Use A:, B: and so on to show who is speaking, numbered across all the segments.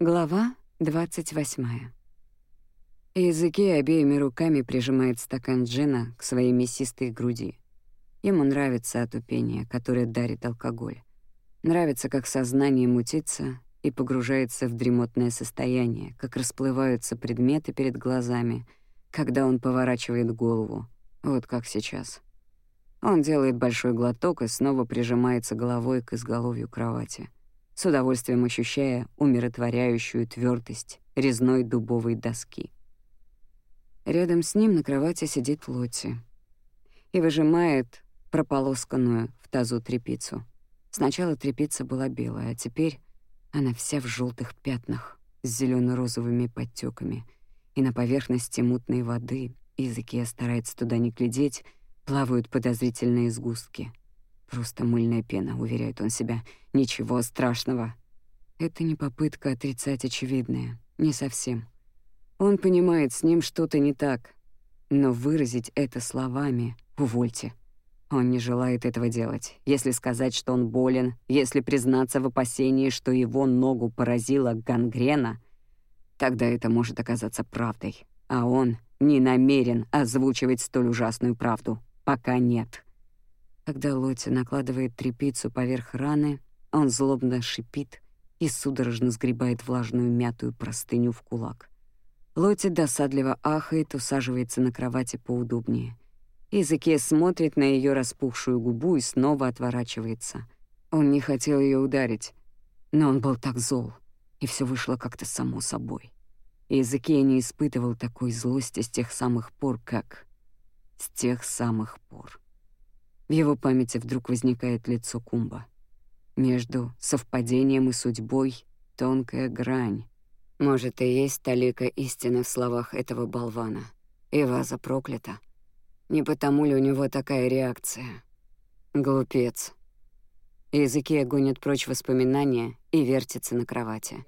A: Глава 28. Языки обеими руками прижимает стакан джина к своей мясистой груди. Ему нравится отупение, которое дарит алкоголь. Нравится, как сознание мутится и погружается в дремотное состояние, как расплываются предметы перед глазами, когда он поворачивает голову, вот как сейчас. Он делает большой глоток и снова прижимается головой к изголовью кровати с удовольствием ощущая умиротворяющую твердость резной дубовой доски. Рядом с ним на кровати сидит Лотти и выжимает прополосканную в тазу трепицу. Сначала трепица была белая, а теперь она вся в желтых пятнах с зелено розовыми подтеками, и на поверхности мутной воды, языке старается туда не глядеть, плавают подозрительные сгустки — Просто мыльная пена, уверяет он себя. Ничего страшного. Это не попытка отрицать очевидное. Не совсем. Он понимает, с ним что-то не так. Но выразить это словами — увольте. Он не желает этого делать. Если сказать, что он болен, если признаться в опасении, что его ногу поразила гангрена, тогда это может оказаться правдой. А он не намерен озвучивать столь ужасную правду. Пока нет. Когда Лотти накладывает тряпицу поверх раны, он злобно шипит и судорожно сгребает влажную мятую простыню в кулак. Лотти досадливо ахает, усаживается на кровати поудобнее. Изыке смотрит на ее распухшую губу и снова отворачивается. Он не хотел ее ударить, но он был так зол, и все вышло как-то само собой. Изыке не испытывал такой злости с тех самых пор, как... С тех самых пор. В его памяти вдруг возникает лицо Кумба. Между совпадением и судьбой тонкая грань. Может, и есть талика истины в словах этого болвана. И ваза проклята. Не потому ли у него такая реакция? Глупец. Языки гонят прочь воспоминания и вертится на кровати.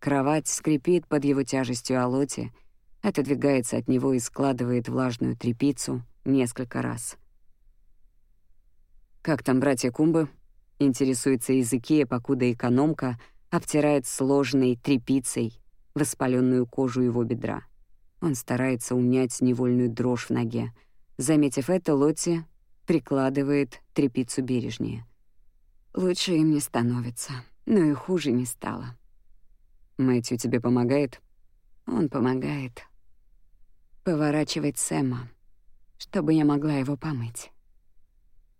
A: Кровать скрипит под его тяжестью Алоти, отодвигается от него и складывает влажную трепицу несколько раз — «Как там братья Кумбы?» — интересуется языке, покуда экономка обтирает сложной тряпицей воспаленную кожу его бедра. Он старается унять невольную дрожь в ноге. Заметив это, Лотти прикладывает тряпицу бережнее. «Лучше им не становится, но и хуже не стало». «Мэтью тебе помогает?» «Он помогает. Поворачивает Сэма, чтобы я могла его помыть»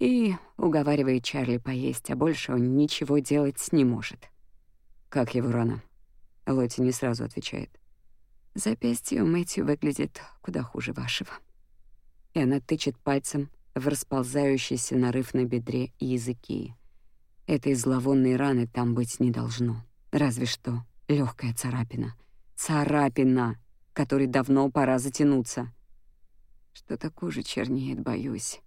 A: и уговаривает Чарли поесть, а больше он ничего делать не может. «Как его рана?» Лотти не сразу отвечает. «Запястье у Мэтью выглядит куда хуже вашего». И она тычет пальцем в расползающийся нарыв на бедре языки. Этой зловонной раны там быть не должно. Разве что легкая царапина. Царапина, которой давно пора затянуться. Что-то кожа чернеет, боюсь.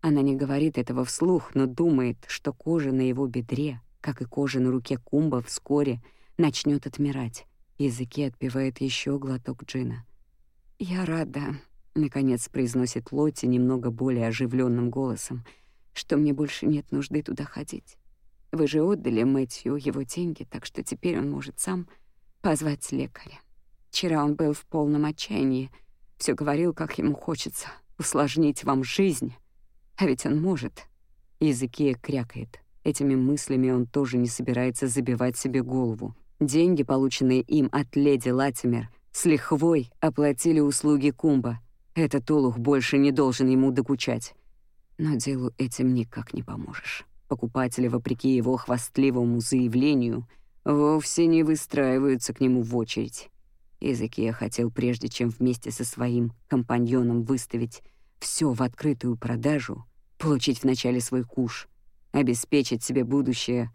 A: Она не говорит этого вслух, но думает, что кожа на его бедре, как и кожа на руке Кумба, вскоре начнет отмирать. Языки отпивает еще глоток джина. «Я рада», — наконец произносит Лотти немного более оживленным голосом, «что мне больше нет нужды туда ходить. Вы же отдали Мэтью его деньги, так что теперь он может сам позвать лекаря. Вчера он был в полном отчаянии, все говорил, как ему хочется усложнить вам жизнь». А ведь он может. Языке крякает. Этими мыслями он тоже не собирается забивать себе голову. Деньги, полученные им от леди Латимер, с лихвой оплатили услуги Кумба. Этот олух больше не должен ему докучать. Но делу этим никак не поможешь. Покупатели, вопреки его хвастливому заявлению, вовсе не выстраиваются к нему в очередь. Языке хотел, прежде чем вместе со своим компаньоном выставить все в открытую продажу, получить вначале свой куш, обеспечить себе будущее,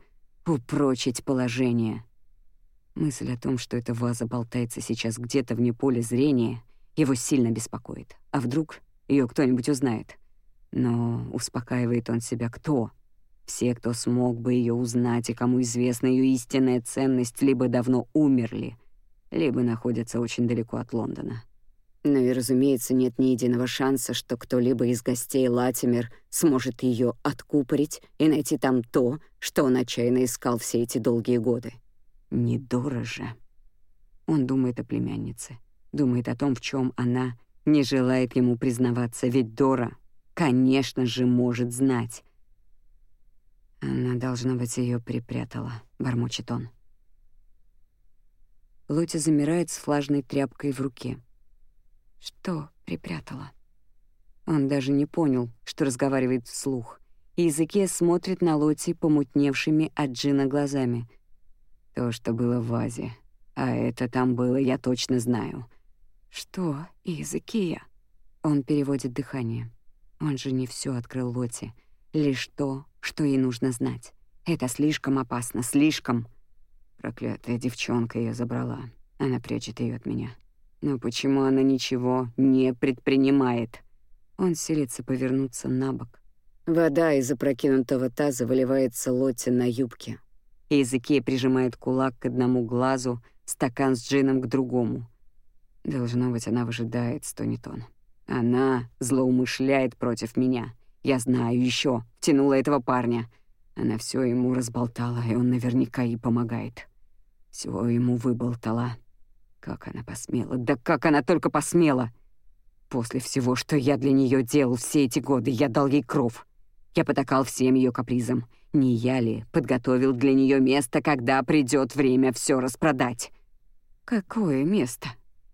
A: упрочить положение. Мысль о том, что эта ваза болтается сейчас где-то вне поля зрения, его сильно беспокоит. А вдруг ее кто-нибудь узнает? Но успокаивает он себя кто? Все, кто смог бы ее узнать и кому известна ее истинная ценность, либо давно умерли, либо находятся очень далеко от Лондона. Но и, разумеется, нет ни единого шанса, что кто-либо из гостей Латимер сможет ее откупорить и найти там то, что он отчаянно искал все эти долгие годы. Недороже. Он думает о племяннице, думает о том, в чем она не желает ему признаваться, ведь Дора, конечно же, может знать. Она, должно быть, ее припрятала, бормочет он. Лоти замирает с влажной тряпкой в руке. Что припрятала? Он даже не понял, что разговаривает вслух. И языке смотрит на Лоти помутневшими от джина глазами. То, что было в вазе. А это там было, я точно знаю. Что, Изыкия? Он переводит дыхание. Он же не все открыл Лоти. Лишь то, что ей нужно знать. Это слишком опасно, слишком. Проклятая девчонка ее забрала. Она прячет ее от меня. Но почему она ничего не предпринимает? Он силится повернуться на бок. Вода из опрокинутого таза выливается Лотте на юбке. Языке прижимает кулак к одному глазу, стакан с джином к другому. Должно быть, она выжидает, стонет он. Она злоумышляет против меня. Я знаю еще, тянула этого парня. Она все ему разболтала, и он наверняка ей помогает. Всего ему выболтала. Как она посмела? Да как она только посмела! После всего, что я для нее делал все эти годы, я дал ей кров. Я потакал всем ее капризам. Не я ли подготовил для нее место, когда придет время все распродать? Какое место?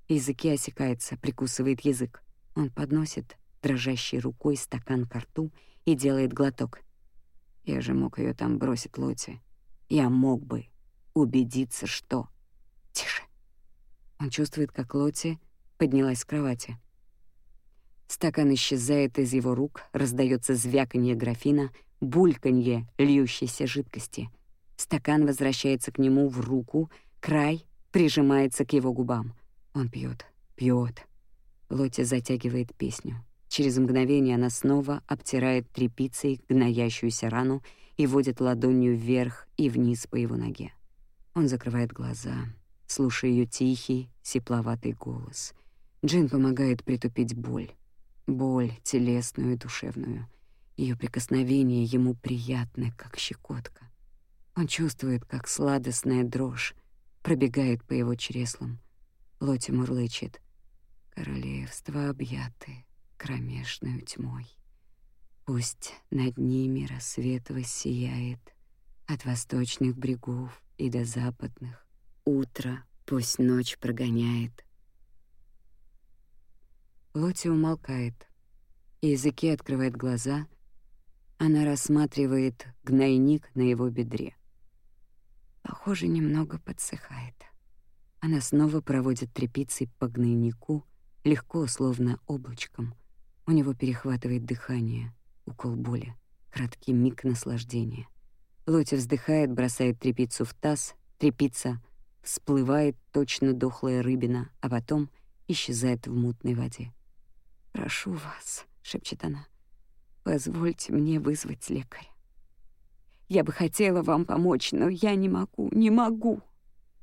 A: Языки осекается, прикусывает язык. Он подносит дрожащей рукой стакан к рту и делает глоток. Я же мог ее там бросить, Лоти. Я мог бы убедиться, что... Тише. Он чувствует, как Лоти поднялась с кровати. Стакан исчезает из его рук, раздается звяканье графина, бульканье льющейся жидкости. Стакан возвращается к нему в руку, край прижимается к его губам. Он пьет, пьет. Лотти затягивает песню. Через мгновение она снова обтирает тряпицей гноящуюся рану и водит ладонью вверх и вниз по его ноге. Он закрывает глаза, слушая ее тихий, сипловатый голос. Джин помогает притупить боль боль телесную и душевную. Ее прикосновение ему приятны, как щекотка. Он чувствует, как сладостная дрожь пробегает по его чреслам. Лоти мурлычет. Королевство объяты кромешную тьмой. Пусть над ними рассвет воссияет от восточных брегов и до западных. Утро пусть ночь прогоняет Лоти умолкает. Языки открывает глаза. Она рассматривает гнойник на его бедре. Похоже, немного подсыхает. Она снова проводит тряпицей по гнойнику, легко, словно облачком. У него перехватывает дыхание, укол боли, краткий миг наслаждения. Лоти вздыхает, бросает тряпицу в таз, тряпица всплывает точно дохлая рыбина, а потом исчезает в мутной воде. «Прошу вас», — шепчет она, — «позвольте мне вызвать лекаря. Я бы хотела вам помочь, но я не могу, не могу».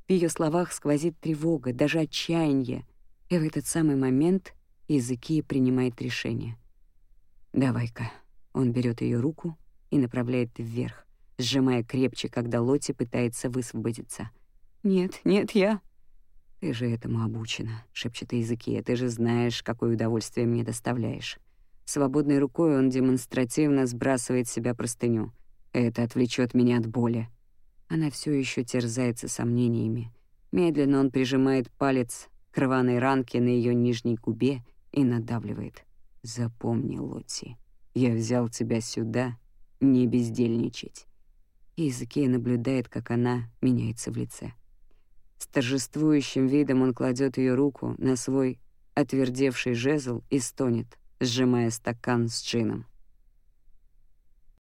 A: В ее словах сквозит тревога, даже отчаяние, и в этот самый момент языки принимает решение. «Давай-ка». Он берет ее руку и направляет вверх, сжимая крепче, когда Лоти пытается высвободиться. «Нет, нет, я...» «Ты же этому обучена», — шепчет языки, «ты же знаешь, какое удовольствие мне доставляешь». Свободной рукой он демонстративно сбрасывает с себя простыню. «Это отвлечет меня от боли». Она все еще терзается сомнениями. Медленно он прижимает палец к рваной ранке на ее нижней губе и надавливает. «Запомни, Лотти, я взял тебя сюда не бездельничать». Языки наблюдает, как она меняется в лице. С торжествующим видом он кладет ее руку на свой отвердевший жезл и стонет, сжимая стакан с джином.